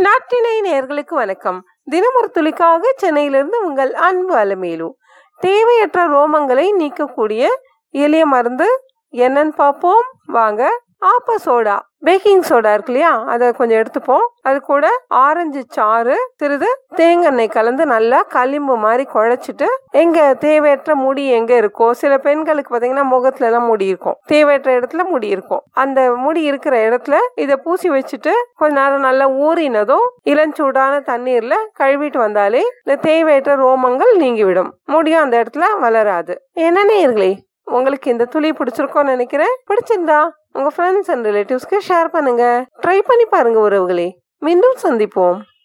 நாட்டினை நேர்களுக்கு வணக்கம். தினமொரு துளிக்காக சென்னையிலிருந்து உங்கள் அன்பு அலமேலு. தேவையற்ற ரோமங்களை நீக்கக்கூடிய எளிய மருந்து என்னன்னு பார்ப்போம். வாங்க ஆப்பா சோடா பேக்கிங் சோடா இருக்கு இல்லையா? அதை கொஞ்சம் எடுத்துப்போம். அது கூட ஆரஞ்சு சாறு சிறிது தேங்காய் கலந்து நல்லா களிம்பு மாதிரி குழைச்சிட்டு எங்க தேவையற்ற முடி எங்க இருக்கோ சில பெண்களுக்கு பாத்தீங்கன்னா முகத்துல எல்லாம் முடி இருக்கும். தேவையற்ற இடத்துல முடி இருக்கும். அந்த முடி இருக்கிற இடத்துல இதை பூசி வச்சுட்டு கொஞ்ச நேரம் நல்லா ஊறினதும் இளஞ்சூடான தண்ணீர்ல கழுவிட்டு வந்தாலே இந்த தேவையற்ற ரோமங்கள் நீங்கிவிடும். முடியும் அந்த இடத்துல வளராது. என்ன நேயர்களே உங்களுக்கு இந்த துளி பிடிச்சிருக்கோன்னு நினைக்கிறேன். பிடிச்சிருந்தா உங்க ஃப்ரெண்ட்ஸ் அண்ட் ரிலேட்டிவ்ஸ்க்கு ஷேர் பண்ணுங்க. ட்ரை பண்ணி பாருங்க உறவுகளே. மீண்டும் சந்திப்போம்.